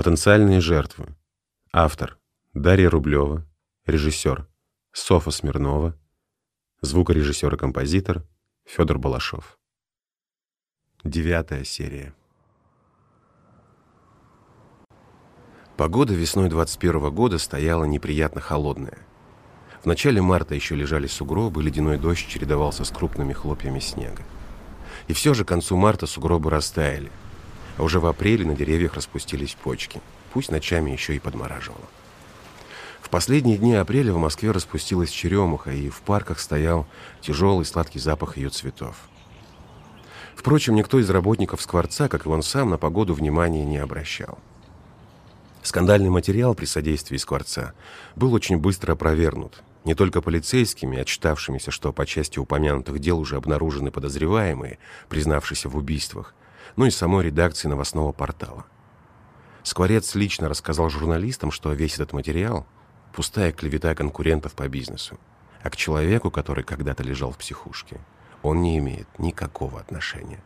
Потенциальные жертвы. Автор. Дарья Рублева. Режиссер. Софа Смирнова. Звукорежиссер и композитор. Федор Балашов. Девятая серия. Погода весной 21 года стояла неприятно холодная. В начале марта еще лежали сугробы, ледяной дождь чередовался с крупными хлопьями снега. И все же к концу марта сугробы растаяли – а уже в апреле на деревьях распустились почки. Пусть ночами еще и подмораживало. В последние дни апреля в Москве распустилась черемуха, и в парках стоял тяжелый сладкий запах ее цветов. Впрочем, никто из работников Скворца, как и он сам, на погоду внимания не обращал. Скандальный материал при содействии Скворца был очень быстро опровергнут. Не только полицейскими, отчитавшимися, что по части упомянутых дел уже обнаружены подозреваемые, признавшиеся в убийствах, ну и самой редакции новостного портала. Скворец лично рассказал журналистам, что весь этот материал – пустая клевета конкурентов по бизнесу, а к человеку, который когда-то лежал в психушке, он не имеет никакого отношения.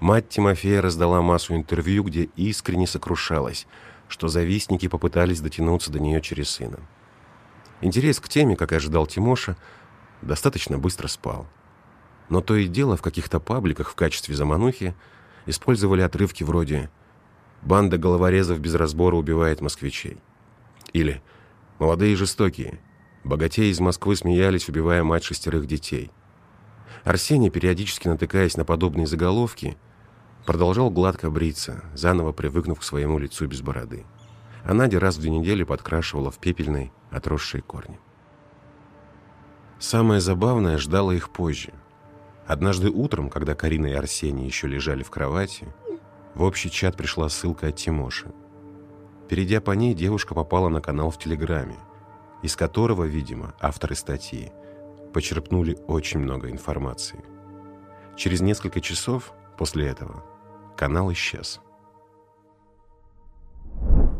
Мать Тимофея раздала массу интервью, где искренне сокрушалась, что завистники попытались дотянуться до нее через сына. Интерес к теме, как и ожидал Тимоша, достаточно быстро спал. Но то и дело в каких-то пабликах в качестве заманухи – использовали отрывки вроде «Банда головорезов без разбора убивает москвичей» или «Молодые жестокие, богатеи из Москвы смеялись, убивая мать шестерых детей». Арсений, периодически натыкаясь на подобные заголовки, продолжал гладко бриться, заново привыкнув к своему лицу без бороды. А Надя раз в две недели подкрашивала в пепельной отросшие корни. Самое забавное ждало их позже. Однажды утром, когда Карина и Арсений еще лежали в кровати, в общий чат пришла ссылка от Тимоши. Перейдя по ней, девушка попала на канал в Телеграме, из которого, видимо, авторы статьи почерпнули очень много информации. Через несколько часов после этого канал исчез.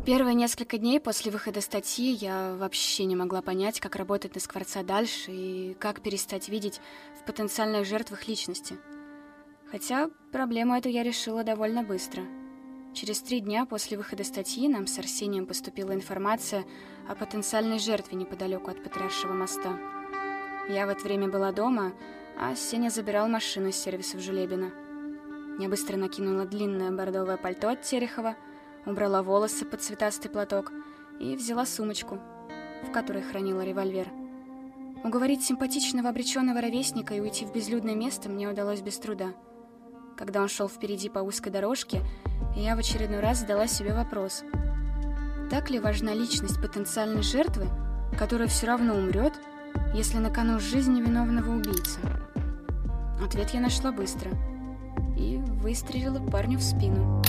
Первые несколько дней после выхода статьи я вообще не могла понять, как работать на Скворца дальше и как перестать видеть в потенциальных жертвах личности. Хотя проблему эту я решила довольно быстро. Через три дня после выхода статьи нам с Арсением поступила информация о потенциальной жертве неподалеку от Патриаршего моста. Я в это время была дома, а Сеня забирал машину из сервиса в Жулебино. Я быстро накинула длинное бордовое пальто от Терехова – убрала волосы под цветастый платок и взяла сумочку, в которой хранила револьвер. Уговорить симпатичного обреченного ровесника и уйти в безлюдное место мне удалось без труда. Когда он шел впереди по узкой дорожке, я в очередной раз задала себе вопрос. Так ли важна личность потенциальной жертвы, которая все равно умрет, если на кону жизнь невиновного убийцы? Ответ я нашла быстро и выстрелила парню в спину.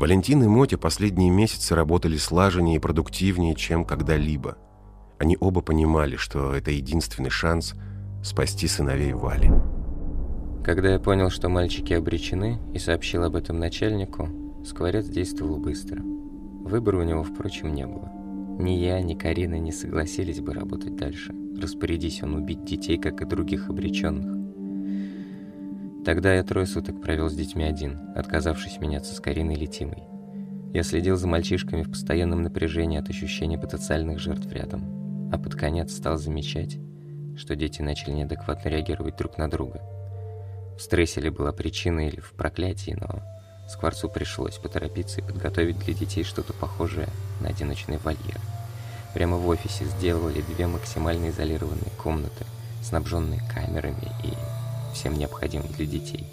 Валентин и Мотя последние месяцы работали слаженнее и продуктивнее, чем когда-либо. Они оба понимали, что это единственный шанс спасти сыновей Вали. Когда я понял, что мальчики обречены, и сообщил об этом начальнику, Скворец действовал быстро. Выбора у него, впрочем, не было. Ни я, ни Карина не согласились бы работать дальше. Распорядись он убить детей, как и других обреченных. Тогда я трое суток провел с детьми один, отказавшись меняться с Кариной Летимой. Я следил за мальчишками в постоянном напряжении от ощущения потенциальных жертв рядом, а под конец стал замечать, что дети начали неадекватно реагировать друг на друга. В стрессе ли была причина или в проклятии, но Скворцу пришлось поторопиться и подготовить для детей что-то похожее на одиночный вольер. Прямо в офисе сделали две максимально изолированные комнаты, снабженные камерами и всем необходимым для детей.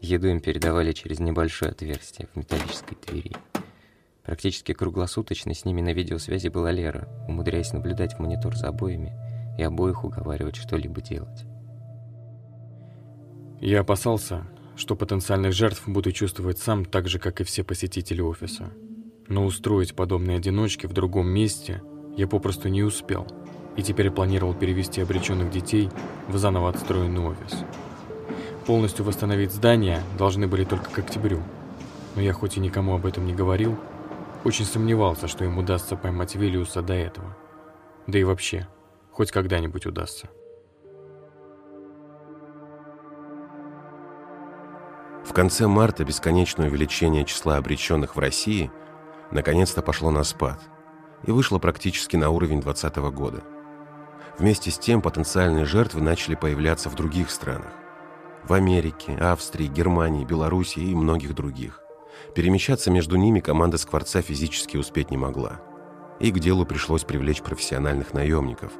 Еду им передавали через небольшое отверстие в металлической двери. Практически круглосуточно с ними на видеосвязи была Лера, умудряясь наблюдать в монитор за обоими и обоих уговаривать что-либо делать. Я опасался, что потенциальных жертв буду чувствовать сам так же, как и все посетители офиса. Но устроить подобные одиночки в другом месте я попросту не успел – и теперь планировал перевести обреченных детей в заново отстроенный офис. Полностью восстановить здание должны были только к октябрю, но я хоть и никому об этом не говорил, очень сомневался, что им удастся поймать Виллиуса до этого. Да и вообще, хоть когда-нибудь удастся. В конце марта бесконечное увеличение числа обреченных в России наконец-то пошло на спад и вышло практически на уровень 2020 года. Вместе с тем потенциальные жертвы начали появляться в других странах. В Америке, Австрии, Германии, Белоруссии и многих других. Перемещаться между ними команда Скворца физически успеть не могла. И к делу пришлось привлечь профессиональных наемников,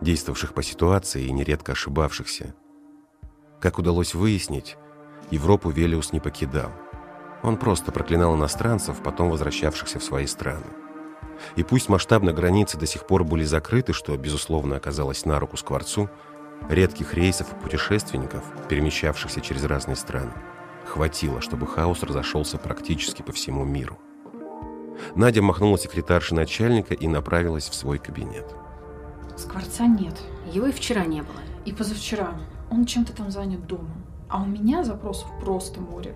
действовавших по ситуации и нередко ошибавшихся. Как удалось выяснить, Европу Велиус не покидал. Он просто проклинал иностранцев, потом возвращавшихся в свои страны. И пусть масштабно границы до сих пор были закрыты, что, безусловно, оказалось на руку Скворцу, редких рейсов и путешественников, перемещавшихся через разные страны, хватило, чтобы хаос разошелся практически по всему миру. Надя махнула секретарше начальника и направилась в свой кабинет. Скворца нет. Его и вчера не было. И позавчера. Он чем-то там занят дома. А у меня запросов просто море.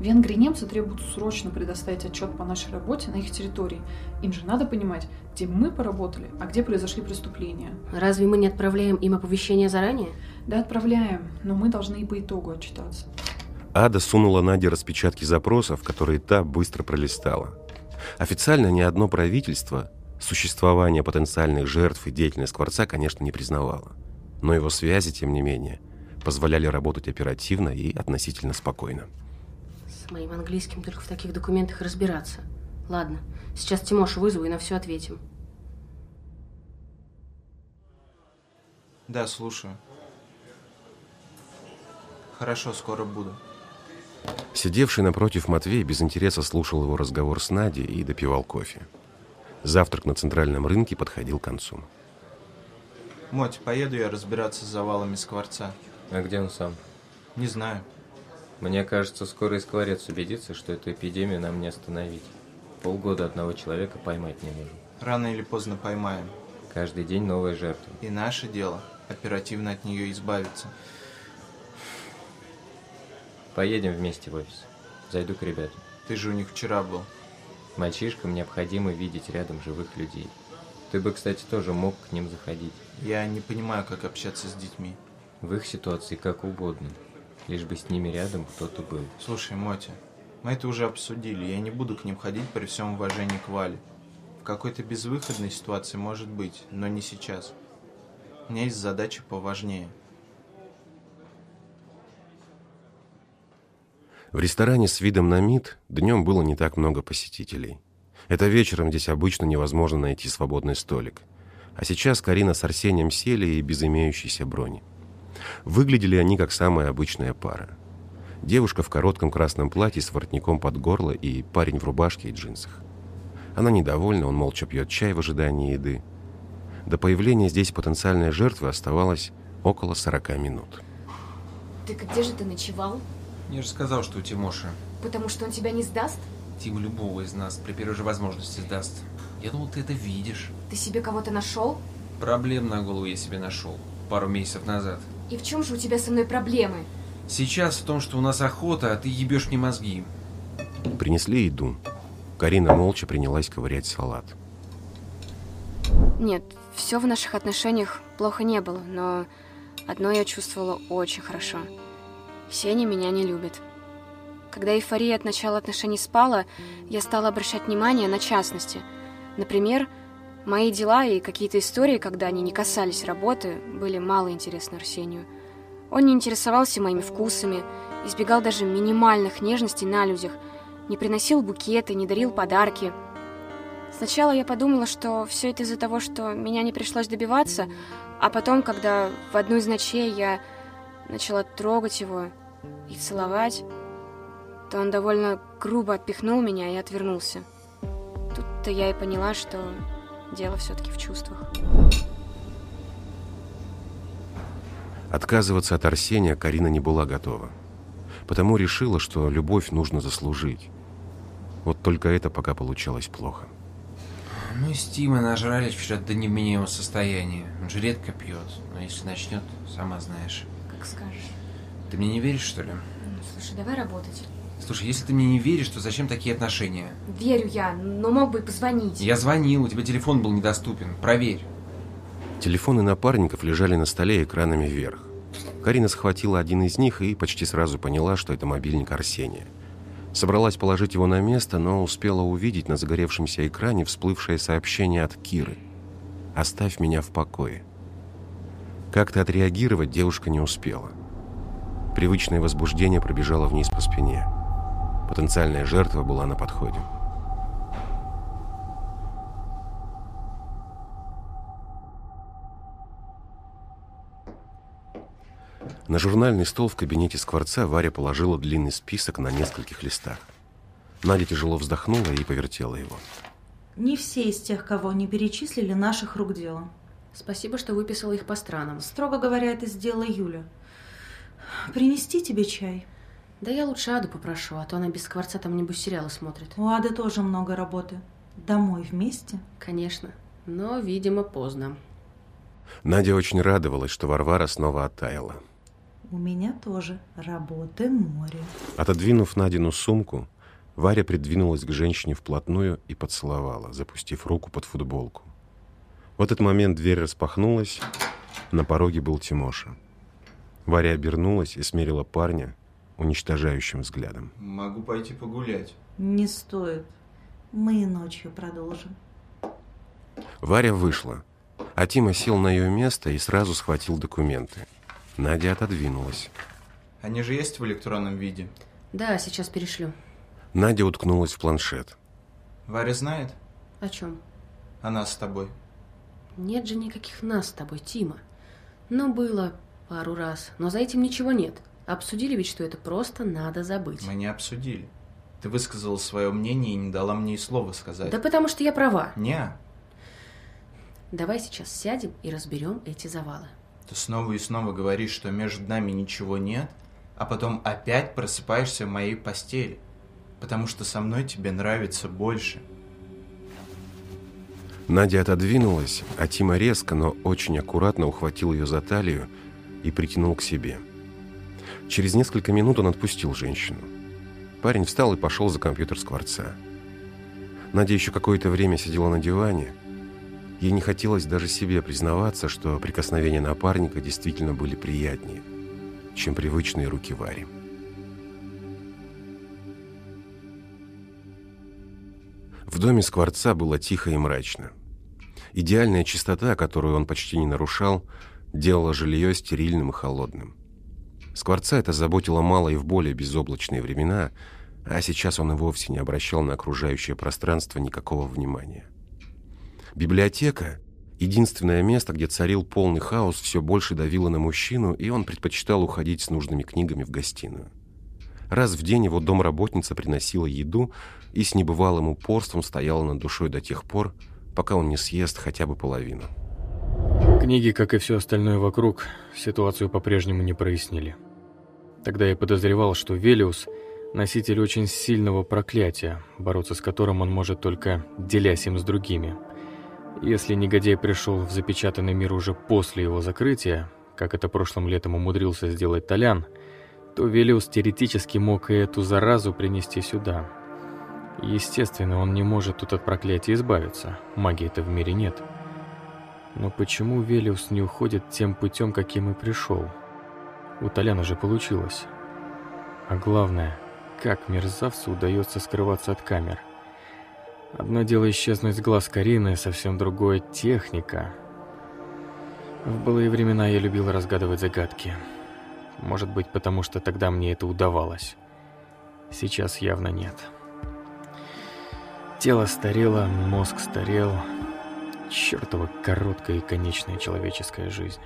Венгрии немцы требуют срочно предоставить отчет по нашей работе на их территории. Им же надо понимать, где мы поработали, а где произошли преступления. Разве мы не отправляем им оповещение заранее? Да, отправляем, но мы должны и по итогу отчитаться. Ада сунула Наде распечатки запросов, которые та быстро пролистала. Официально ни одно правительство существование потенциальных жертв и деятельность Скворца, конечно, не признавало. Но его связи, тем не менее, позволяли работать оперативно и относительно спокойно. С моим английским только в таких документах разбираться. Ладно, сейчас Тимошу вызову и на все ответим. Да, слушаю. Хорошо, скоро буду. Сидевший напротив Матвей без интереса слушал его разговор с Надей и допивал кофе. Завтрак на центральном рынке подходил к концу. Моть, поеду я разбираться с завалами скворца. А где он сам? Не знаю. Мне кажется, скоро и скворец убедится, что эту эпидемию нам не остановить. Полгода одного человека поймать не можем. Рано или поздно поймаем. Каждый день новая жертва. И наше дело оперативно от нее избавиться. Поедем вместе в офис. Зайду к ребятам. Ты же у них вчера был. Мальчишкам необходимо видеть рядом живых людей. Ты бы, кстати, тоже мог к ним заходить. Я не понимаю, как общаться с детьми. В их ситуации как угодно. Лишь бы с ними рядом кто-то был. Слушай, Мотя, мы это уже обсудили. Я не буду к ним ходить при всем уважении к Вале. В какой-то безвыходной ситуации может быть, но не сейчас. У меня есть задача поважнее. В ресторане с видом на МИД днем было не так много посетителей. Это вечером здесь обычно невозможно найти свободный столик. А сейчас Карина с Арсением сели и без имеющейся брони. Выглядели они как самая обычная пара. Девушка в коротком красном платье с воротником под горло и парень в рубашке и джинсах. Она недовольна, он молча пьет чай в ожидании еды. До появления здесь потенциальной жертвы оставалось около 40 минут. Так где же ты ночевал? Я же сказал, что у Тимоши. Потому что он тебя не сдаст? Тим любого из нас при первой же возможности сдаст. Я думал, ты это видишь. Ты себе кого-то нашел? Проблем на голову я себе нашел. Пару месяцев назад. И в чем же у тебя со мной проблемы? Сейчас в том, что у нас охота, а ты ебешь мне мозги. Принесли еду. Карина молча принялась ковырять салат. Нет, все в наших отношениях плохо не было, но одно я чувствовала очень хорошо. Сеня меня не любит. Когда эйфория от начала отношений спала, я стала обращать внимание на частности. Например, мои дела и какие-то истории, когда они не касались работы, были мало интересны Арсению. Он не интересовался моими вкусами, избегал даже минимальных нежностей на людях, не приносил букеты, не дарил подарки. Сначала я подумала, что все это из-за того, что меня не пришлось добиваться, а потом, когда в одну из ночей я начала трогать его и целовать, то он довольно грубо отпихнул меня и отвернулся. Тут-то я и поняла, что дело все-таки в чувствах. Отказываться от Арсения Карина не была готова. Потому решила, что любовь нужно заслужить. Вот только это пока получалось плохо. Мы с Тимой нажрались вчера до невменяемого состояния. Он же редко пьет, но если начнет, сама знаешь. Как скажешь. Ты мне не веришь, что ли? Ну, слушай, давай работать. Слушай, если ты мне не веришь, то зачем такие отношения? Верю я, но мог бы и позвонить. Я звонил, у тебя телефон был недоступен. Проверь. Телефоны напарников лежали на столе экранами вверх. Карина схватила один из них и почти сразу поняла, что это мобильник Арсения. Собралась положить его на место, но успела увидеть на загоревшемся экране всплывшее сообщение от Киры. «Оставь меня в покое». Как-то отреагировать девушка не успела. Привычное возбуждение пробежало вниз по спине. Потенциальная жертва была на подходе. На журнальный стол в кабинете Скворца Варя положила длинный список на нескольких листах. Надя тяжело вздохнула и повертела его. Не все из тех, кого не перечислили, наших рук дело. Спасибо, что выписала их по странам. Строго говоря, это сделала Юля. Принести тебе чай? Да я лучше Аду попрошу, а то она без скворца там небось сериалы смотрит. У Ады тоже много работы. Домой вместе? Конечно, но, видимо, поздно. Надя очень радовалась, что Варвара снова оттаяла. У меня тоже работы море. Отодвинув Надину сумку, Варя придвинулась к женщине вплотную и поцеловала, запустив руку под футболку. В этот момент дверь распахнулась, на пороге был Тимоша. Варя обернулась и смерила парня уничтожающим взглядом. Могу пойти погулять. Не стоит. Мы и ночью продолжим. Варя вышла, а Тима сел на ее место и сразу схватил документы. Надя отодвинулась. Они же есть в электронном виде? Да, сейчас перешлю. Надя уткнулась в планшет. Варя знает? О чем? О нас с тобой. Нет же никаких нас с тобой, Тима. Ну, было пару раз, но за этим ничего нет. Обсудили ведь, что это просто надо забыть. Мы не обсудили. Ты высказала свое мнение и не дала мне и слова сказать. Да потому что я права. Не. Давай сейчас сядем и разберем эти завалы. Ты снова и снова говоришь, что между нами ничего нет, а потом опять просыпаешься в моей постели, потому что со мной тебе нравится больше. Надя отодвинулась, а Тима резко, но очень аккуратно ухватил ее за талию и притянул к себе. Через несколько минут он отпустил женщину. Парень встал и пошел за компьютер Скворца. Надя еще какое-то время сидела на диване. Ей не хотелось даже себе признаваться, что прикосновения напарника действительно были приятнее, чем привычные руки Вари. В доме Скворца было тихо и мрачно. Идеальная чистота, которую он почти не нарушал, делала жилье стерильным и холодным. Скворца это заботило мало и в более безоблачные времена, а сейчас он и вовсе не обращал на окружающее пространство никакого внимания. Библиотека, единственное место, где царил полный хаос, все больше давило на мужчину, и он предпочитал уходить с нужными книгами в гостиную. Раз в день его домработница приносила еду и с небывалым упорством стояла над душой до тех пор, пока он не съест хотя бы половину. Книги, как и все остальное вокруг, ситуацию по-прежнему не прояснили. Тогда я подозревал, что Велиус – носитель очень сильного проклятия, бороться с которым он может только делясь им с другими. Если негодяй пришел в запечатанный мир уже после его закрытия, как это прошлым летом умудрился сделать Толян – то Велиус теоретически мог и эту заразу принести сюда. Естественно, он не может тут от проклятия избавиться, магии-то в мире нет. Но почему Велиус не уходит тем путем, каким и пришел? У Толяна же получилось. А главное, как мерзавцу удается скрываться от камер. Одно дело исчезнуть с глаз Карины, совсем другое — техника. В былые времена я любил разгадывать загадки. Может быть, потому что тогда мне это удавалось. Сейчас явно нет. Тело старело, мозг старел. Чёртова короткая и конечная человеческая жизнь.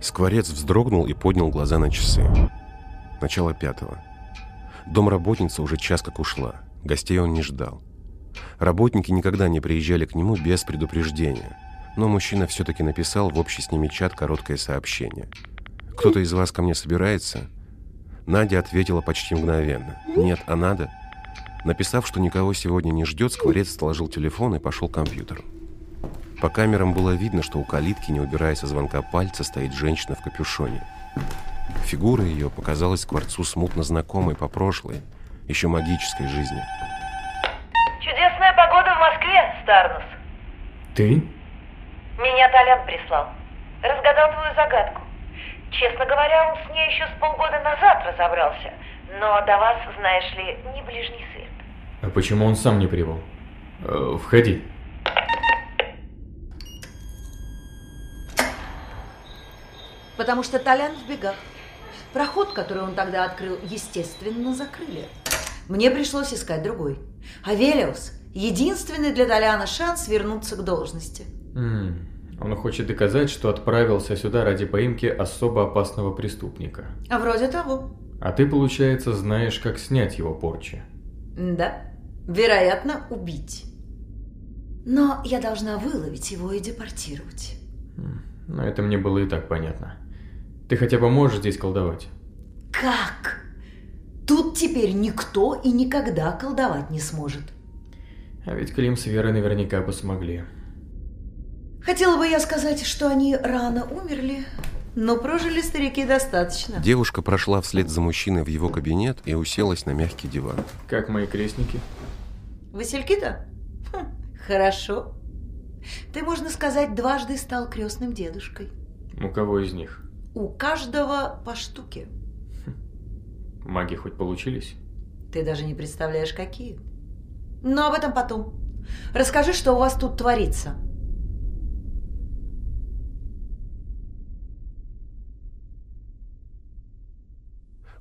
Скворец вздрогнул и поднял глаза на часы. Начало пятого. Домработница уже час как ушла. Гостей он не ждал. Работники никогда не приезжали к нему без предупреждения. Но мужчина все-таки написал в общий с ними чат короткое сообщение – «Кто-то из вас ко мне собирается?» Надя ответила почти мгновенно. «Нет, а надо?» Написав, что никого сегодня не ждет, Скворец сложил телефон и пошел к компьютеру. По камерам было видно, что у калитки, не убирая со звонка пальца, стоит женщина в капюшоне. Фигура ее показалась Скворцу смутно знакомой по прошлой, еще магической жизни. Чудесная погода в Москве, Старнус. Ты? Меня Толян прислал. Разгадал твою загадку. Честно говоря, он с ней еще с полгода назад разобрался. Но до вас, знаешь ли, не ближний свет. А почему он сам не прибыл? Э, входи. Потому что Толян в бегах. Проход, который он тогда открыл, естественно, закрыли. Мне пришлось искать другой. А Велиус – единственный для Толяна шанс вернуться к должности. М, Он хочет доказать, что отправился сюда ради поимки особо опасного преступника. А вроде того. А ты, получается, знаешь, как снять его порчи. Да, вероятно, убить. Но я должна выловить его и депортировать. Но это мне было и так понятно. Ты хотя бы можешь здесь колдовать? Как? Тут теперь никто и никогда колдовать не сможет. А ведь Клим с Верой наверняка бы смогли. Хотела бы я сказать, что они рано умерли, но прожили старики достаточно. Девушка прошла вслед за мужчиной в его кабинет и уселась на мягкий диван. Как мои крестники? Васильки-то? Хм, хорошо. Ты, можно сказать, дважды стал крестным дедушкой. У кого из них? У каждого по штуке. Маги хоть получились? Ты даже не представляешь, какие. Но об этом потом. Расскажи, что у вас тут творится.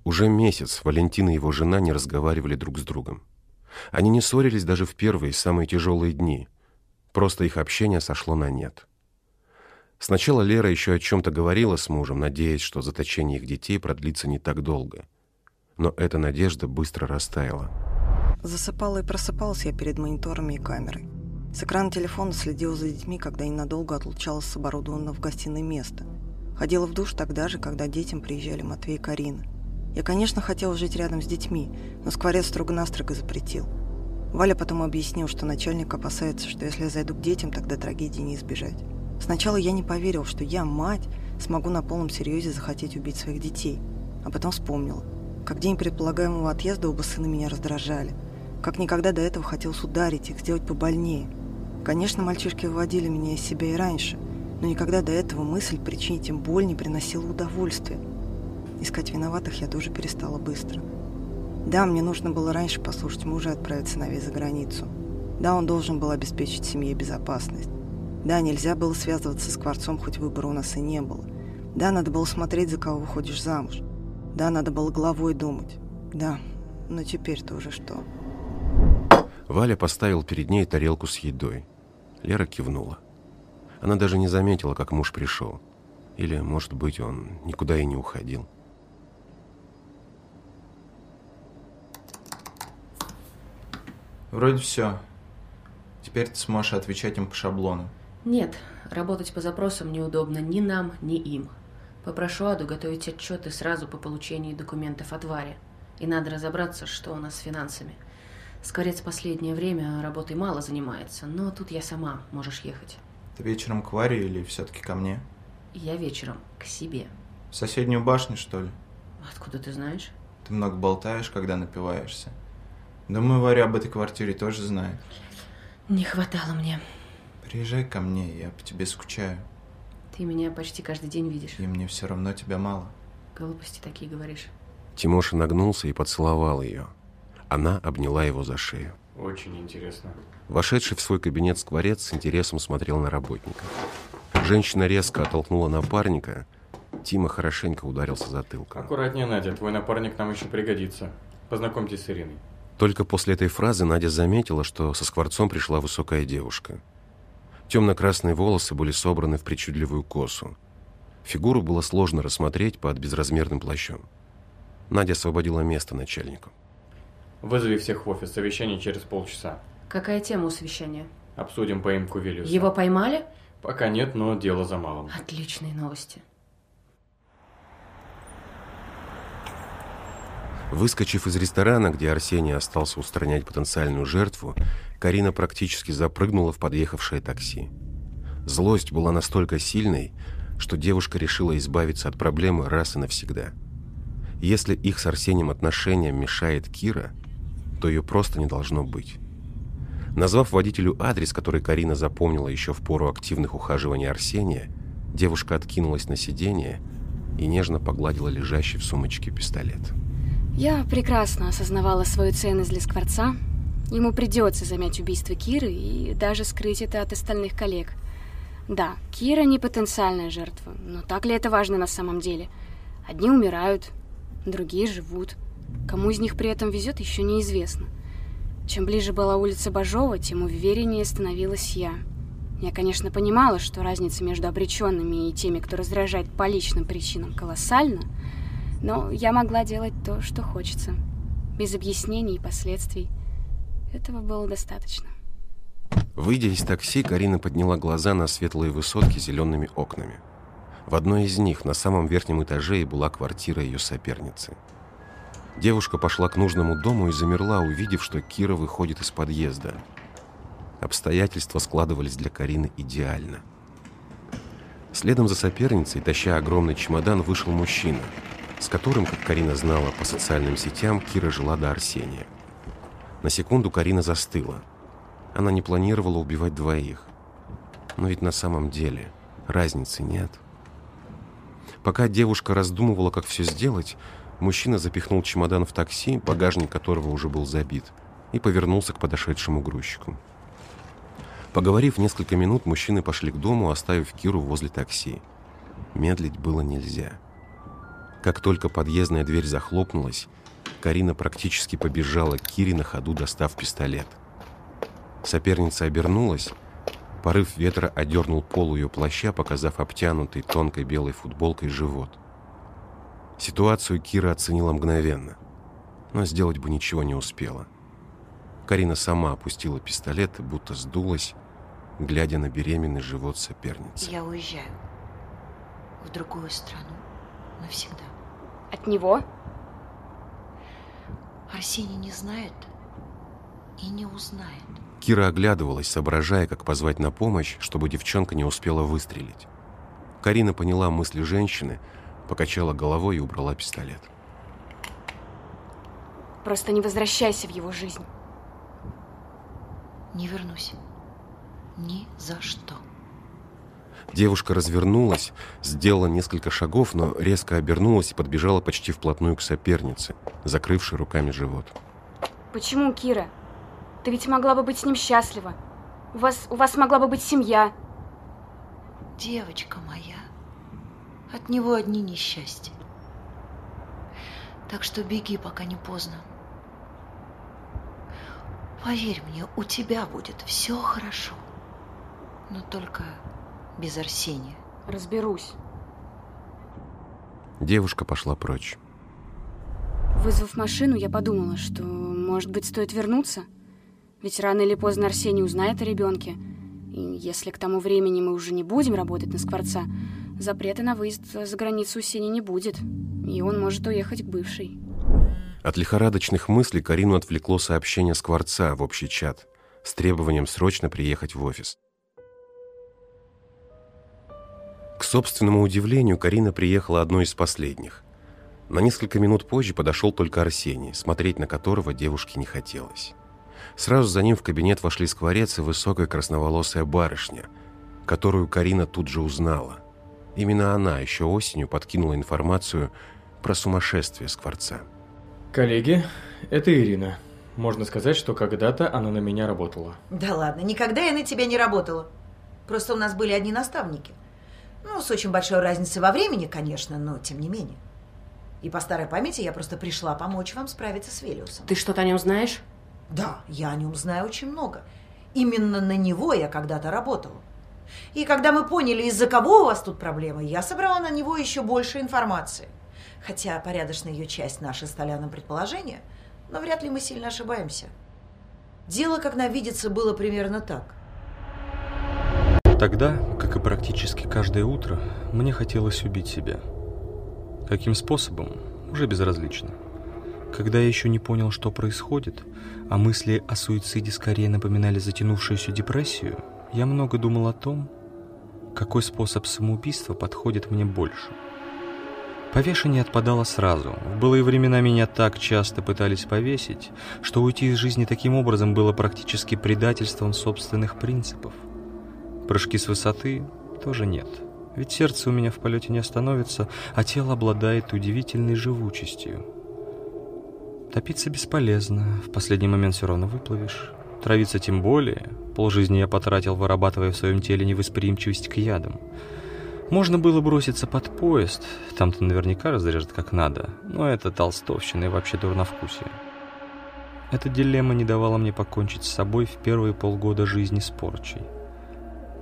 Уже месяц Валентина и его жена не разговаривали друг с другом. Они не ссорились даже в первые, самые тяжелые дни. Просто их общение сошло на нет. Сначала Лера еще о чем-то говорила с мужем, надеясь, что заточение их детей продлится не так долго. Но эта надежда быстро растаяла. Засыпала и просыпалась я перед мониторами и камерой. С экрана телефона следила за детьми, когда ненадолго отлучалась с оборудованного в гостиной места. Ходила в душ тогда же, когда детям приезжали Матвей и Карина. Я, конечно, хотела жить рядом с детьми, но скворец строго-настрого запретил. Валя потом объяснил, что начальник опасается, что если я зайду к детям, тогда трагедии не избежать. Сначала я не поверил, что я, мать, смогу на полном серьезе захотеть убить своих детей. А потом вспомнила, как день предполагаемого отъезда оба сына меня раздражали. Как никогда до этого хотелось ударить их, сделать побольнее. Конечно, мальчишки выводили меня из себя и раньше, но никогда до этого мысль причинить им боль не приносила удовольствия. Искать виноватых я тоже перестала быстро. Да, мне нужно было раньше послушать мужа и отправить сыновей за границу. Да, он должен был обеспечить семье безопасность. Да, нельзя было связываться с Скворцом, хоть выбора у нас и не было. Да, надо было смотреть, за кого выходишь замуж. Да, надо было головой думать. Да, но теперь-то уже что? Валя поставил перед ней тарелку с едой. Лера кивнула. Она даже не заметила, как муж пришел. Или, может быть, он никуда и не уходил. Вроде все. Теперь ты сможешь отвечать им по шаблону. Нет, работать по запросам неудобно ни нам, ни им. Попрошу Аду готовить отчеты сразу по получении документов от Вари. И надо разобраться, что у нас с финансами. Скворец последнее время работой мало занимается, но тут я сама, можешь ехать. Ты вечером к Варе или все-таки ко мне? Я вечером к себе. В соседнюю башню, что ли? Откуда ты знаешь? Ты много болтаешь, когда напиваешься. Думаю, Варя об этой квартире тоже знает. Не хватало мне. Приезжай ко мне, я по тебе скучаю. Ты меня почти каждый день видишь. И мне все равно тебя мало. Глупости такие говоришь. Тимоша нагнулся и поцеловал ее. Она обняла его за шею. Очень интересно. Вошедший в свой кабинет скворец с интересом смотрел на работника. Женщина резко оттолкнула напарника. Тима хорошенько ударился затылком. Аккуратнее, Надя, твой напарник нам еще пригодится. Познакомьтесь с Ириной. Только после этой фразы Надя заметила, что со скворцом пришла высокая девушка. Темно-красные волосы были собраны в причудливую косу. Фигуру было сложно рассмотреть под безразмерным плащом. Надя освободила место начальнику. Вызови всех в офис. Совещание через полчаса. Какая тема у совещания? Обсудим поимку Виллиуса. Его поймали? Пока нет, но дело за малым. Отличные новости. Выскочив из ресторана, где Арсений остался устранять потенциальную жертву, Карина практически запрыгнула в подъехавшее такси. Злость была настолько сильной, что девушка решила избавиться от проблемы раз и навсегда. Если их с Арсением отношениям мешает Кира, то ее просто не должно быть. Назвав водителю адрес, который Карина запомнила еще в пору активных ухаживаний Арсения, девушка откинулась на сиденье и нежно погладила лежащий в сумочке пистолет. Я прекрасно осознавала свою ценность для Скворца. Ему придется замять убийство Киры и даже скрыть это от остальных коллег. Да, Кира не потенциальная жертва, но так ли это важно на самом деле? Одни умирают, другие живут. Кому из них при этом везет, еще неизвестно. Чем ближе была улица Бажова, тем увереннее становилась я. Я, конечно, понимала, что разница между обреченными и теми, кто раздражает по личным причинам, колоссальна, но я могла делать то, что хочется, без объяснений и последствий. Этого было достаточно. Выйдя из такси, Карина подняла глаза на светлые высотки с зелеными окнами. В одной из них, на самом верхнем этаже, и была квартира ее соперницы. Девушка пошла к нужному дому и замерла, увидев, что Кира выходит из подъезда. Обстоятельства складывались для Карины идеально. Следом за соперницей, таща огромный чемодан, вышел мужчина, с которым, как Карина знала по социальным сетям, Кира жила до Арсения. На секунду Карина застыла. Она не планировала убивать двоих. Но ведь на самом деле разницы нет. Пока девушка раздумывала, как все сделать, мужчина запихнул чемодан в такси, багажник которого уже был забит, и повернулся к подошедшему грузчику. Поговорив несколько минут, мужчины пошли к дому, оставив Киру возле такси. Медлить было нельзя. Как только подъездная дверь захлопнулась, Карина практически побежала к Кире на ходу, достав пистолет. Соперница обернулась. Порыв ветра одернул пол ее плаща, показав обтянутый тонкой белой футболкой живот. Ситуацию Кира оценила мгновенно, но сделать бы ничего не успела. Карина сама опустила пистолет будто сдулась, глядя на беременный живот соперницы. Я уезжаю в другую страну навсегда. От него? Арсений не знает и не узнает. Кира оглядывалась, соображая, как позвать на помощь, чтобы девчонка не успела выстрелить. Карина поняла мысли женщины, покачала головой и убрала пистолет. Просто не возвращайся в его жизнь. Не вернусь. Ни за что. Девушка развернулась, сделала несколько шагов, но резко обернулась и подбежала почти вплотную к сопернице, закрывшей руками живот. Почему, Кира? Ты ведь могла бы быть с ним счастлива. У вас, у вас могла бы быть семья. Девочка моя, от него одни несчастья. Так что беги, пока не поздно. Поверь мне, у тебя будет все хорошо. Но только без Арсения. Разберусь. Девушка пошла прочь. Вызвав машину, я подумала, что, может быть, стоит вернуться. Ведь рано или поздно Арсений узнает о ребенке. И если к тому времени мы уже не будем работать на Скворца, запрета на выезд за границу у Сени не будет. И он может уехать к бывшей. От лихорадочных мыслей Карину отвлекло сообщение Скворца в общий чат с требованием срочно приехать в офис. К собственному удивлению, Карина приехала одной из последних. На несколько минут позже подошел только Арсений, смотреть на которого девушке не хотелось. Сразу за ним в кабинет вошли скворец и высокая красноволосая барышня, которую Карина тут же узнала. Именно она еще осенью подкинула информацию про сумасшествие скворца. Коллеги, это Ирина. Можно сказать, что когда-то она на меня работала. Да ладно, никогда я на тебя не работала. Просто у нас были одни наставники. Ну, с очень большой разницей во времени, конечно, но тем не менее. И по старой памяти я просто пришла помочь вам справиться с Велиусом. Ты что-то о нем знаешь? Да, я о нем знаю очень много. Именно на него я когда-то работала. И когда мы поняли, из-за кого у вас тут проблемы, я собрала на него еще больше информации. Хотя порядочная ее часть наши с Толяном предположения, но вряд ли мы сильно ошибаемся. Дело, как нам видится, было примерно так. Тогда, как и практически каждое утро, мне хотелось убить себя. Каким способом, уже безразлично. Когда я еще не понял, что происходит, а мысли о суициде скорее напоминали затянувшуюся депрессию, я много думал о том, какой способ самоубийства подходит мне больше. Повешение отпадало сразу. В былые времена меня так часто пытались повесить, что уйти из жизни таким образом было практически предательством собственных принципов. Прыжки с высоты тоже нет. Ведь сердце у меня в полете не остановится, а тело обладает удивительной живучестью. Топиться бесполезно, в последний момент все равно выплывешь. Травиться тем более. Полжизни я потратил, вырабатывая в своем теле невосприимчивость к ядам. Можно было броситься под поезд, там-то наверняка разрежет как надо, но это толстовщина и вообще дурновкусие. Эта дилемма не давала мне покончить с собой в первые полгода жизни с порчей.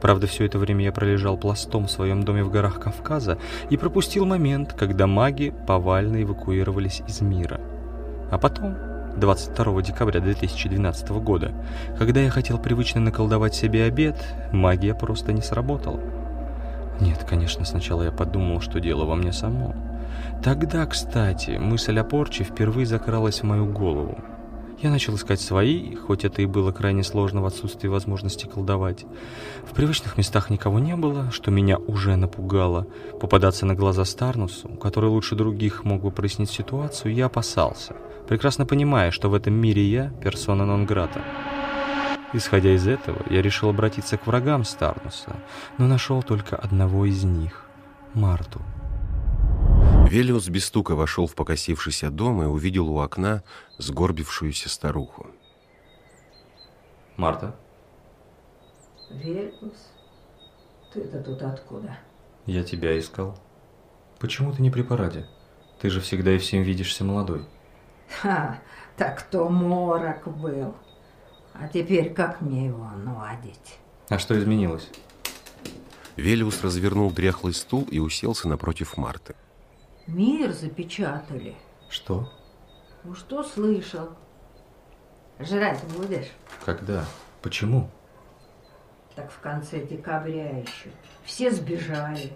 Правда, все это время я пролежал пластом в своем доме в горах Кавказа и пропустил момент, когда маги повально эвакуировались из мира. А потом, 22 декабря 2012 года, когда я хотел привычно наколдовать себе обед, магия просто не сработала. Нет, конечно, сначала я подумал, что дело во мне само. Тогда, кстати, мысль о порче впервые закралась в мою голову. Я начал искать свои, хоть это и было крайне сложно в отсутствии возможности колдовать. В привычных местах никого не было, что меня уже напугало. Попадаться на глаза Старнусу, который лучше других мог бы прояснить ситуацию, я опасался, прекрасно понимая, что в этом мире я персона нон-грата. Исходя из этого, я решил обратиться к врагам Старнуса, но нашел только одного из них — Марту. Велиус без стука вошел в покосившийся дом и увидел у окна сгорбившуюся старуху. Марта? Велиус, ты-то тут откуда? Я тебя искал. Почему ты не при параде? Ты же всегда и всем видишься молодой. Ха, так то морок был. А теперь как мне его наладить? А что изменилось? Велиус развернул дряхлый стул и уселся напротив Марты. Мир запечатали. Что? Ну что слышал? Жрать будешь? Когда? Почему? Так в конце декабря еще. Все сбежали.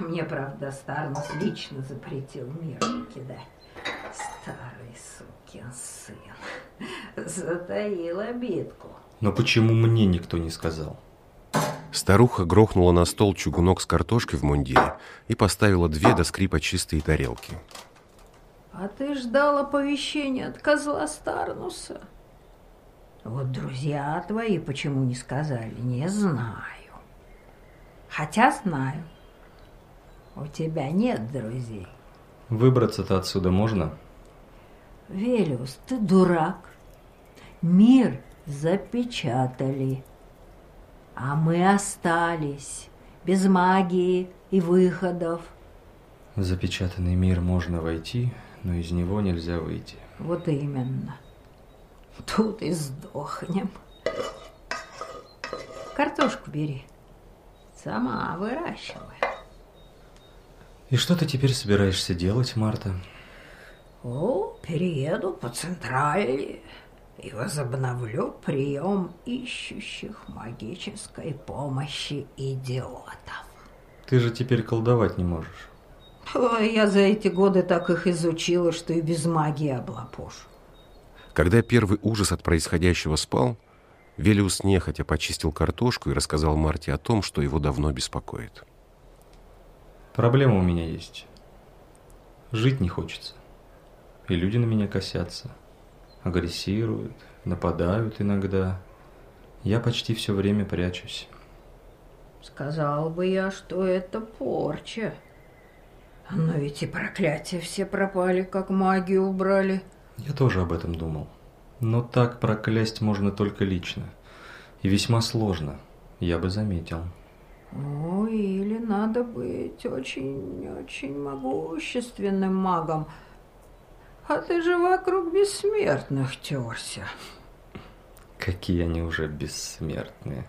Мне, правда, Старнус лично запретил мир кидать. Старый сукин сын. Затаил обидку. Но почему мне никто не сказал? Старуха грохнула на стол чугунок с картошкой в мундире и поставила две до скрипа чистые тарелки. А ты ждал оповещения от козла Старнуса? Вот друзья твои почему не сказали, не знаю. Хотя знаю. У тебя нет друзей. Выбраться-то отсюда можно? Велиус, ты дурак. Мир запечатали. А мы остались без магии и выходов. В запечатанный мир можно войти, но из него нельзя выйти. Вот именно. Тут и сдохнем. Картошку бери. Сама выращивай. И что ты теперь собираешься делать, Марта? О, перееду по центральной и возобновлю прием ищущих магической помощи идиотов. Ты же теперь колдовать не можешь. Ой, я за эти годы так их изучила, что и без магии облапошу. Когда первый ужас от происходящего спал, Велиус нехотя почистил картошку и рассказал Марте о том, что его давно беспокоит. Проблема у меня есть. Жить не хочется. И люди на меня косятся агрессируют, нападают иногда. Я почти все время прячусь. Сказал бы я, что это порча. Но ведь и проклятия все пропали, как магию убрали. Я тоже об этом думал. Но так проклясть можно только лично. И весьма сложно, я бы заметил. Ой, или надо быть очень-очень могущественным магом, а ты же вокруг бессмертных терся. Какие они уже бессмертные.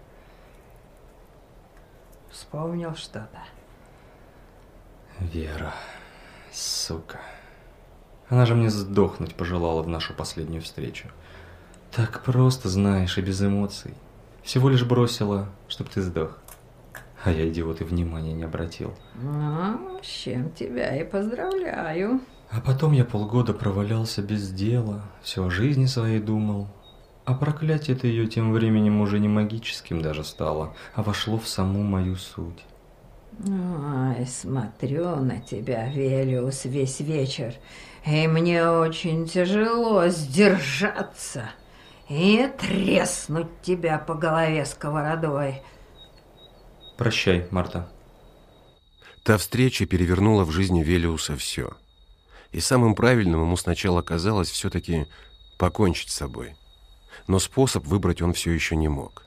Вспомнил что-то. Вера, сука. Она же мне сдохнуть пожелала в нашу последнюю встречу. Так просто, знаешь, и без эмоций. Всего лишь бросила, чтоб ты сдох. А я, идиот, и внимания не обратил. Ну, с чем тебя и поздравляю. А потом я полгода провалялся без дела, все о жизни своей думал. А проклятие-то ее тем временем уже не магическим даже стало, а вошло в саму мою суть. Ай, смотрю на тебя, Велиус, весь вечер, и мне очень тяжело сдержаться и треснуть тебя по голове сковородой. Прощай, Марта. Та встреча перевернула в жизни Велиуса все – И самым правильным ему сначала казалось все-таки покончить с собой. Но способ выбрать он все еще не мог.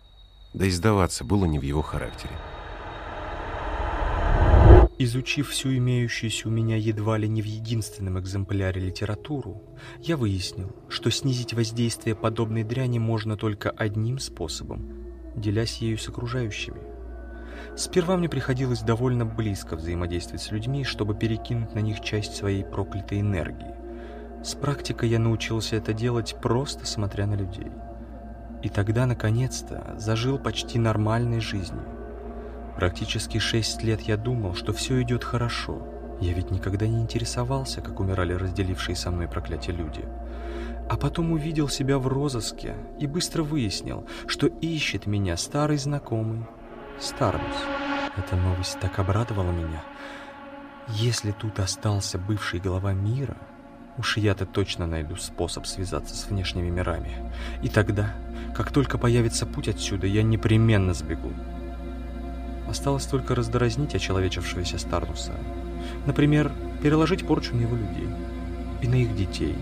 Да и сдаваться было не в его характере. Изучив всю имеющуюся у меня едва ли не в единственном экземпляре литературу, я выяснил, что снизить воздействие подобной дряни можно только одним способом, делясь ею с окружающими. Сперва мне приходилось довольно близко взаимодействовать с людьми, чтобы перекинуть на них часть своей проклятой энергии. С практикой я научился это делать просто смотря на людей. И тогда, наконец-то, зажил почти нормальной жизнью. Практически шесть лет я думал, что все идет хорошо. Я ведь никогда не интересовался, как умирали разделившие со мной проклятие люди. А потом увидел себя в розыске и быстро выяснил, что ищет меня старый знакомый Старбус. Эта новость так обрадовала меня. Если тут остался бывший глава мира, уж я-то точно найду способ связаться с внешними мирами. И тогда, как только появится путь отсюда, я непременно сбегу. Осталось только раздразнить очеловечившегося Старнуса. Например, переложить порчу на его людей и на их детей.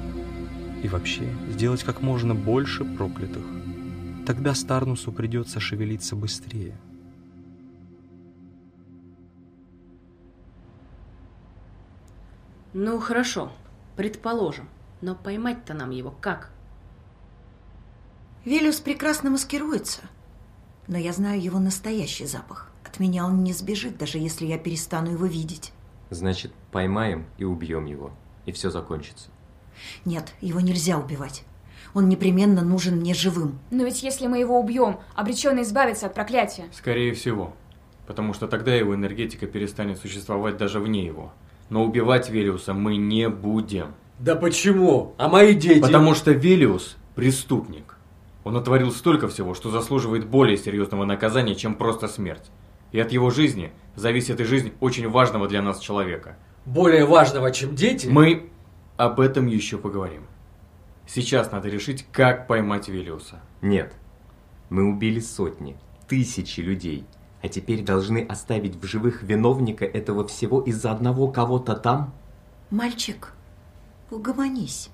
И вообще сделать как можно больше проклятых. Тогда Старнусу придется шевелиться быстрее. Ну, хорошо, предположим. Но поймать-то нам его как? Велиус прекрасно маскируется. Но я знаю его настоящий запах. От меня он не сбежит, даже если я перестану его видеть. Значит, поймаем и убьем его, и все закончится. Нет, его нельзя убивать. Он непременно нужен мне живым. Но ведь если мы его убьем, обреченный избавиться от проклятия. Скорее всего. Потому что тогда его энергетика перестанет существовать даже вне его. Но убивать Велиуса мы не будем. Да почему? А мои дети? Потому что Велиус – преступник. Он натворил столько всего, что заслуживает более серьезного наказания, чем просто смерть. И от его жизни зависит и жизнь очень важного для нас человека. Более важного, чем дети? Мы об этом еще поговорим. Сейчас надо решить, как поймать Велиуса. Нет. Мы убили сотни, тысячи людей. А теперь должны оставить в живых виновника этого всего из-за одного кого-то там? Мальчик, угомонись.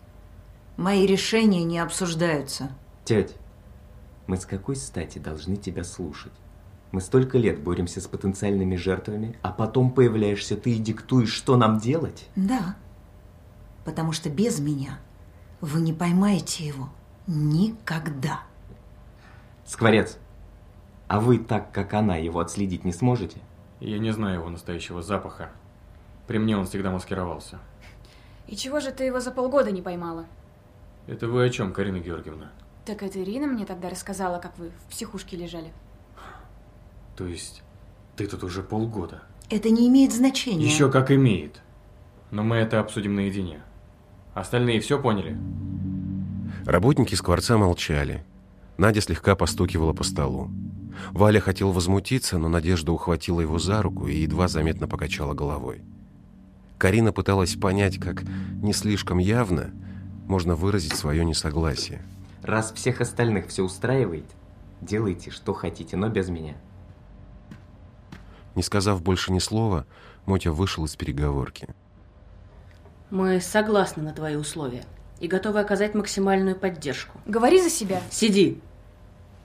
Мои решения не обсуждаются. Теть, мы с какой стати должны тебя слушать? Мы столько лет боремся с потенциальными жертвами, а потом появляешься ты и диктуешь, что нам делать? Да, потому что без меня вы не поймаете его никогда. Скворец, а вы так, как она, его отследить не сможете? Я не знаю его настоящего запаха. При мне он всегда маскировался. И чего же ты его за полгода не поймала? Это вы о чем, Карина Георгиевна? Так это Ирина мне тогда рассказала, как вы в психушке лежали. То есть ты тут уже полгода? Это не имеет значения. Еще как имеет. Но мы это обсудим наедине. Остальные все поняли? Работники скворца молчали. Надя слегка постукивала по столу. Валя хотел возмутиться, но Надежда ухватила его за руку и едва заметно покачала головой. Карина пыталась понять, как не слишком явно можно выразить свое несогласие. Раз всех остальных все устраивает, делайте, что хотите, но без меня. Не сказав больше ни слова, Мотя вышел из переговорки. Мы согласны на твои условия и готовы оказать максимальную поддержку. Говори за себя. Сиди.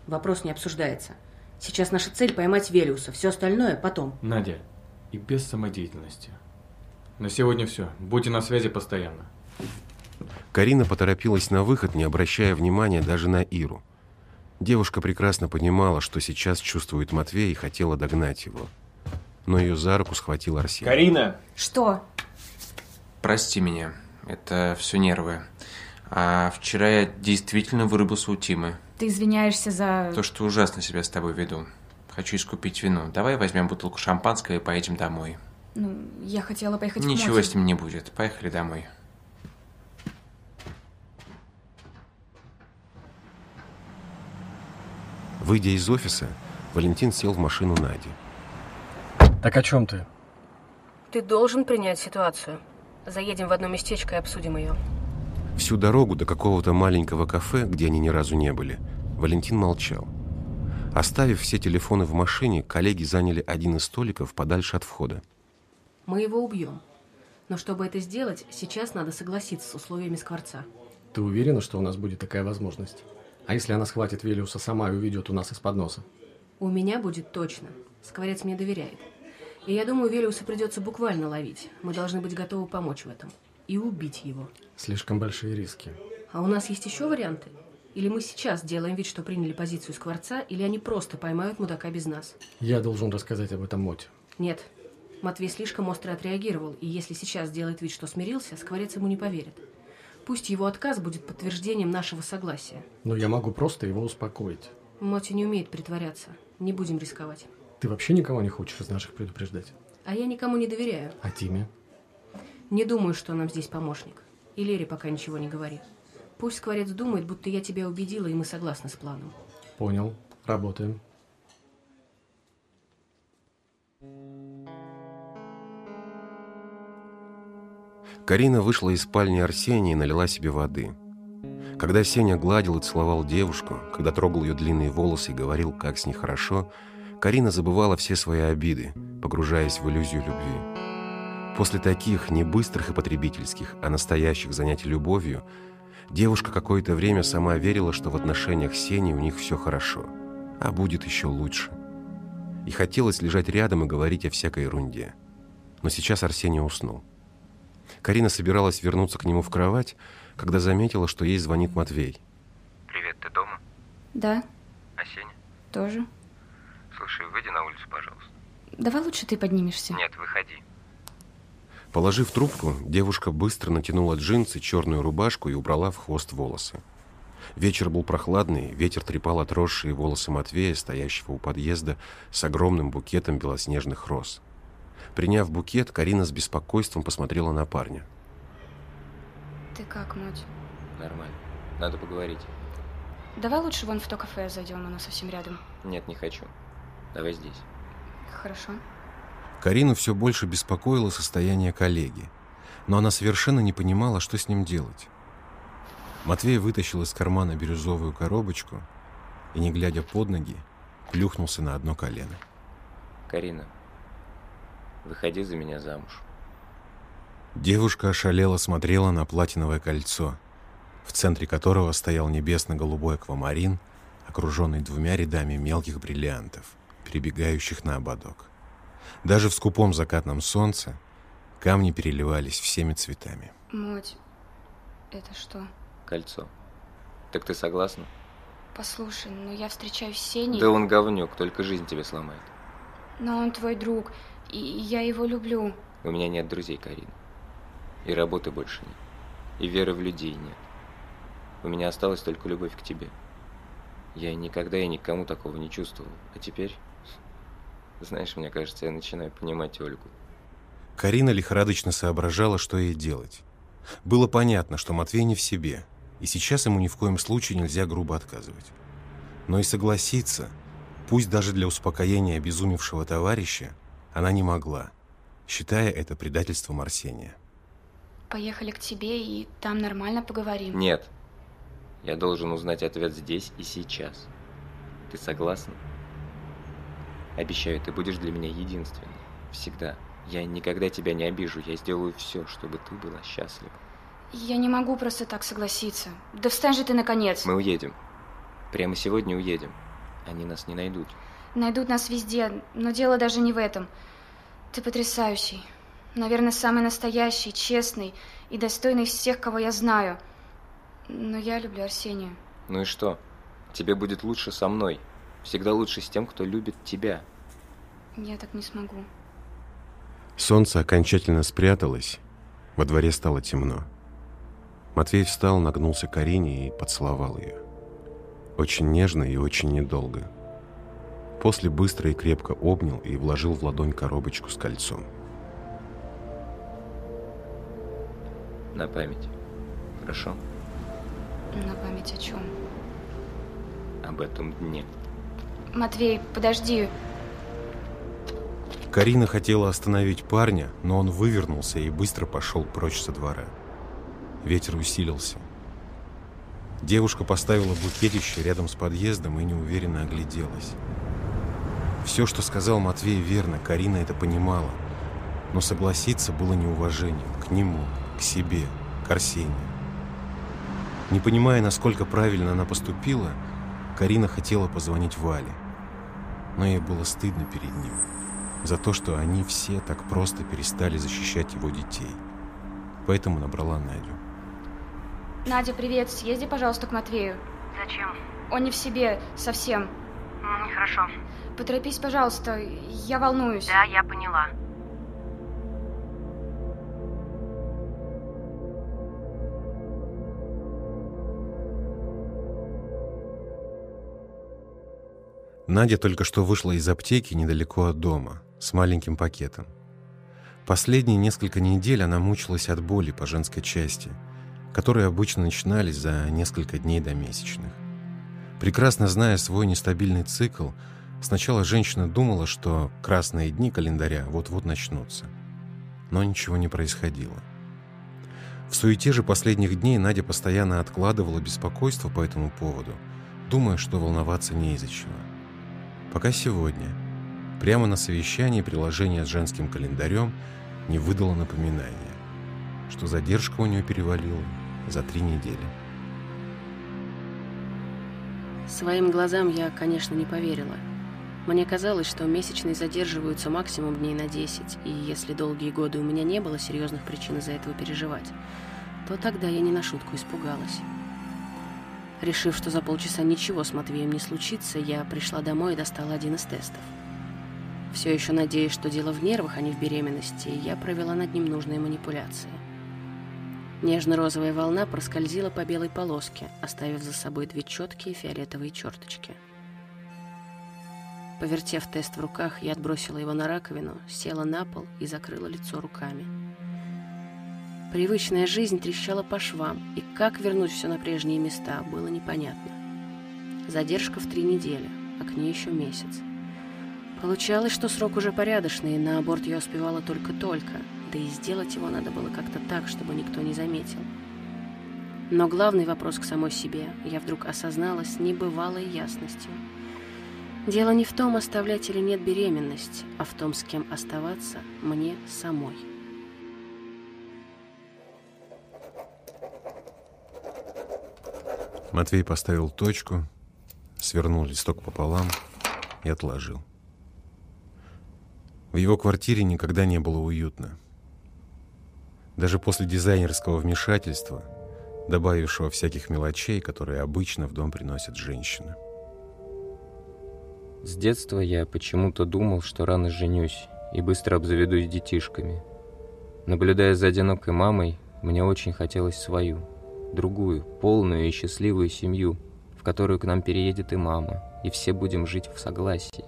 Вопрос не обсуждается. Сейчас наша цель поймать Велиуса, все остальное потом. Надя, и без самодеятельности. На сегодня все. Будьте на связи постоянно. Карина поторопилась на выход, не обращая внимания даже на Иру. Девушка прекрасно понимала, что сейчас чувствует Матвей и хотела догнать его. Но ее за руку схватил Арсений. Карина! Что? Прости меня, это все нервы. А вчера я действительно вырубился у Тимы. Ты извиняешься за... То, что ужасно себя с тобой веду. Хочу искупить вину. Давай возьмем бутылку шампанского и поедем домой. Ну, я хотела поехать Ничего к Моте. с ним не будет. Поехали домой. Выйдя из офиса, Валентин сел в машину Нади. Так о чем ты? Ты должен принять ситуацию. Заедем в одно местечко и обсудим ее. Всю дорогу до какого-то маленького кафе, где они ни разу не были, Валентин молчал. Оставив все телефоны в машине, коллеги заняли один из столиков подальше от входа. Мы его убьем. Но чтобы это сделать, сейчас надо согласиться с условиями Скворца. Ты уверена, что у нас будет такая возможность? А если она схватит Велиуса сама и уведет у нас из-под носа? У меня будет точно. Скворец мне доверяет. И я думаю, Велиуса придется буквально ловить. Мы должны быть готовы помочь в этом. И убить его. Слишком большие риски. А у нас есть еще варианты? Или мы сейчас делаем вид, что приняли позицию Скворца, или они просто поймают мудака без нас? Я должен рассказать об этом Моте. Нет. Матвей слишком остро отреагировал, и если сейчас делает вид, что смирился, Скворец ему не поверит. Пусть его отказ будет подтверждением нашего согласия. Но я могу просто его успокоить. Моти не умеет притворяться. Не будем рисковать. Ты вообще никого не хочешь из наших предупреждать? А я никому не доверяю. А Тиме? Не думаю, что нам здесь помощник. И Лере пока ничего не говори. Пусть Скворец думает, будто я тебя убедила, и мы согласны с планом. Понял. Работаем. Карина вышла из спальни Арсения и налила себе воды. Когда Сеня гладил и целовал девушку, когда трогал ее длинные волосы и говорил, как с ней хорошо, Карина забывала все свои обиды, погружаясь в иллюзию любви. После таких, не быстрых и потребительских, а настоящих занятий любовью, девушка какое-то время сама верила, что в отношениях с Сеней у них все хорошо, а будет еще лучше. И хотелось лежать рядом и говорить о всякой ерунде. Но сейчас Арсений уснул. Карина собиралась вернуться к нему в кровать, когда заметила, что ей звонит Матвей. Привет, ты дома? Да, А Сеня? тоже. Слушай, выйди на улицу, пожалуйста. Давай лучше ты поднимешься. Нет, выходи. Положив трубку, девушка быстро натянула джинсы, черную рубашку и убрала в хвост волосы. Вечер был прохладный, ветер трепал отросшие волосы Матвея, стоящего у подъезда, с огромным букетом белоснежных роз. Приняв букет, Карина с беспокойством посмотрела на парня. Ты как, Моть? Нормально. Надо поговорить. Давай лучше вон в то кафе зайдем, оно совсем рядом. Нет, не хочу. Давай здесь. Хорошо. Карину все больше беспокоило состояние коллеги, но она совершенно не понимала, что с ним делать. Матвей вытащил из кармана бирюзовую коробочку и, не глядя под ноги, плюхнулся на одно колено. Карина, выходи за меня замуж. Девушка ошалела смотрела на платиновое кольцо, в центре которого стоял небесно-голубой аквамарин, окруженный двумя рядами мелких бриллиантов, перебегающих на ободок. Даже в скупом закатном солнце камни переливались всеми цветами. Моть, это что? Кольцо. Так ты согласна? Послушай, ну я встречаюсь с Сеней. Да он говнюк, только жизнь тебе сломает. Но он твой друг, и я его люблю. У меня нет друзей, Карина. И работы больше нет. И веры в людей нет. У меня осталась только любовь к тебе. Я никогда и никому такого не чувствовал. А теперь, знаешь, мне кажется, я начинаю понимать Ольгу. Карина лихорадочно соображала, что ей делать. Было понятно, что Матвей не в себе, и сейчас ему ни в коем случае нельзя грубо отказывать. Но и согласиться, пусть даже для успокоения обезумевшего товарища, она не могла, считая это предательством Арсения. Поехали к тебе, и там нормально поговорим. Нет. Я должен узнать ответ здесь и сейчас. Ты согласна? Обещаю, ты будешь для меня единственной. Всегда. Я никогда тебя не обижу. Я сделаю все, чтобы ты была счастлива. Я не могу просто так согласиться. Да встань же ты, наконец. Мы уедем. Прямо сегодня уедем. Они нас не найдут. Найдут нас везде, но дело даже не в этом. Ты потрясающий. Наверное, самый настоящий, честный и достойный всех, кого я знаю. Но я люблю Арсения. Ну и что? Тебе будет лучше со мной. Всегда лучше с тем, кто любит тебя. Я так не смогу. Солнце окончательно спряталось, во дворе стало темно. Матвей встал, нагнулся к Карине и поцеловал ее. Очень нежно и очень недолго. После быстро и крепко обнял и вложил в ладонь коробочку с кольцом. На память. Хорошо? На память о чем? Об этом дне. Матвей, подожди. Карина хотела остановить парня, но он вывернулся и быстро пошел прочь со двора. Ветер усилился. Девушка поставила букетище рядом с подъездом и неуверенно огляделась. Все, что сказал Матвей, верно, Карина это понимала. Но согласиться было неуважением к нему, к себе, к Арсению. Не понимая, насколько правильно она поступила, Карина хотела позвонить Вале. Но ей было стыдно перед ним за то, что они все так просто перестали защищать его детей. Поэтому набрала Надю. Надя, привет. Съезди, пожалуйста, к Матвею. Зачем? Он не в себе совсем. Нехорошо. Поторопись, пожалуйста. Я волнуюсь. Да, я поняла. Надя только что вышла из аптеки недалеко от дома, с маленьким пакетом. Последние несколько недель она мучилась от боли по женской части, которые обычно начинались за несколько дней до месячных. Прекрасно зная свой нестабильный цикл, сначала женщина думала, что красные дни календаря вот-вот начнутся. Но ничего не происходило. В суете же последних дней Надя постоянно откладывала беспокойство по этому поводу, думая, что волноваться не из-за чего. Пока сегодня, прямо на совещании приложение с женским календарем не выдало напоминания, что задержка у нее перевалила за три недели. Своим глазам я, конечно, не поверила. Мне казалось, что месячные задерживаются максимум дней на 10, и если долгие годы у меня не было серьезных причин из-за этого переживать, то тогда я не на шутку испугалась. Решив, что за полчаса ничего с Матвеем не случится, я пришла домой и достала один из тестов. Все еще надеясь, что дело в нервах, а не в беременности, я провела над ним нужные манипуляции. Нежно-розовая волна проскользила по белой полоске, оставив за собой две четкие фиолетовые черточки. Повертев тест в руках, я отбросила его на раковину, села на пол и закрыла лицо руками. Привычная жизнь трещала по швам, и как вернуть все на прежние места, было непонятно. Задержка в три недели, а к ней еще месяц. Получалось, что срок уже порядочный, и на аборт я успевала только-только, да и сделать его надо было как-то так, чтобы никто не заметил. Но главный вопрос к самой себе я вдруг осознала с небывалой ясностью. Дело не в том, оставлять или нет беременность, а в том, с кем оставаться мне самой. Матвей поставил точку, свернул листок пополам и отложил. В его квартире никогда не было уютно. Даже после дизайнерского вмешательства, добавившего всяких мелочей, которые обычно в дом приносят женщины. С детства я почему-то думал, что рано женюсь и быстро обзаведусь детишками. Наблюдая за одинокой мамой, мне очень хотелось свою – другую, полную и счастливую семью, в которую к нам переедет и мама, и все будем жить в согласии.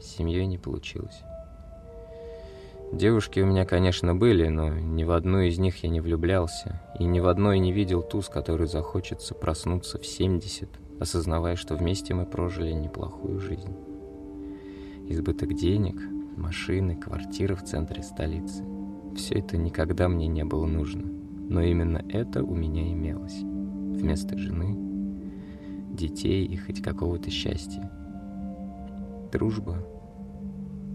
С семьей не получилось. Девушки у меня, конечно, были, но ни в одну из них я не влюблялся, и ни в одной не видел ту, с которой захочется проснуться в 70, осознавая, что вместе мы прожили неплохую жизнь. Избыток денег, машины, квартиры в центре столицы – все это никогда мне не было нужно. Но именно это у меня имелось. Вместо жены, детей и хоть какого-то счастья. Дружба.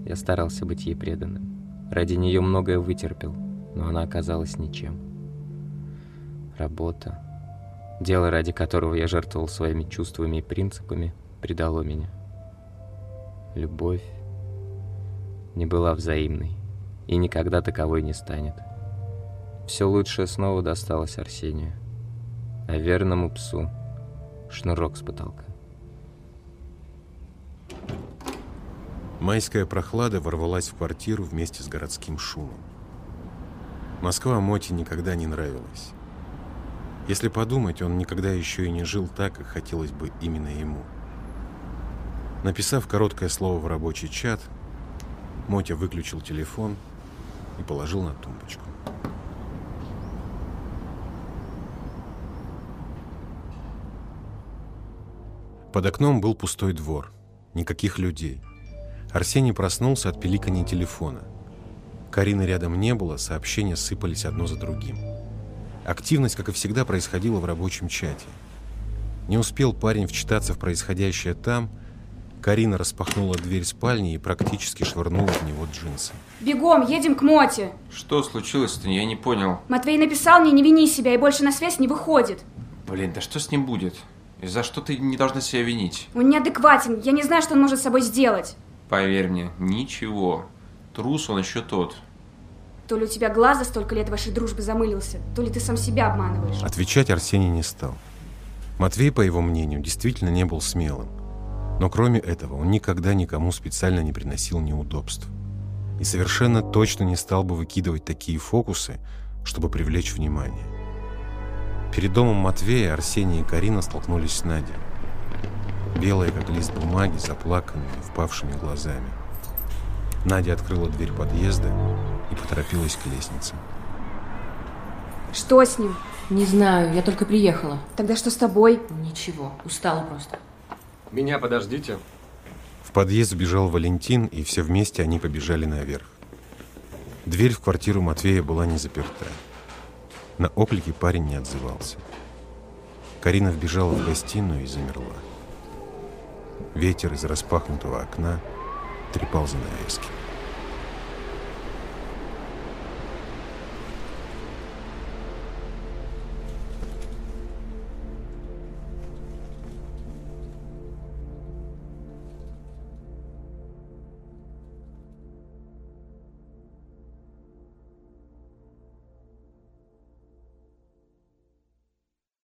Я старался быть ей преданным. Ради нее многое вытерпел, но она оказалась ничем. Работа. Дело, ради которого я жертвовал своими чувствами и принципами, предало меня. Любовь не была взаимной и никогда таковой не станет. Все лучшее снова досталось Арсению, а верному псу шнурок с потолка. Майская прохлада ворвалась в квартиру вместе с городским шумом. Москва Моти никогда не нравилась. Если подумать, он никогда еще и не жил так, как хотелось бы именно ему. Написав короткое слово в рабочий чат, Мотя выключил телефон и положил на тумбочку. Под окном был пустой двор. Никаких людей. Арсений проснулся от пиликания телефона. Карины рядом не было, сообщения сыпались одно за другим. Активность, как и всегда, происходила в рабочем чате. Не успел парень вчитаться в происходящее там, Карина распахнула дверь спальни и практически швырнула в него джинсы. Бегом, едем к Моте. Что случилось-то? Я не понял. Матвей написал мне, не вини себя, и больше на связь не выходит. Блин, да что с ним будет? И за что ты не должна себя винить? Он неадекватен, я не знаю, что он может с собой сделать. Поверь мне, ничего. Трус он еще тот. То ли у тебя глаз за столько лет вашей дружбы замылился, то ли ты сам себя обманываешь. Отвечать Арсений не стал. Матвей, по его мнению, действительно не был смелым. Но кроме этого, он никогда никому специально не приносил неудобств. И совершенно точно не стал бы выкидывать такие фокусы, чтобы привлечь внимание. Перед домом Матвея Арсений и Карина столкнулись с Надей. Белая, как лист бумаги, заплаканная, впавшими глазами. Надя открыла дверь подъезда и поторопилась к лестнице. Что с ним? Не знаю, я только приехала. Тогда что с тобой? Ничего, устала просто. Меня подождите. В подъезд бежал Валентин, и все вместе они побежали наверх. Дверь в квартиру Матвея была не заперта. На оклики парень не отзывался. Карина вбежала в гостиную и замерла. Ветер из распахнутого окна трепал занавески.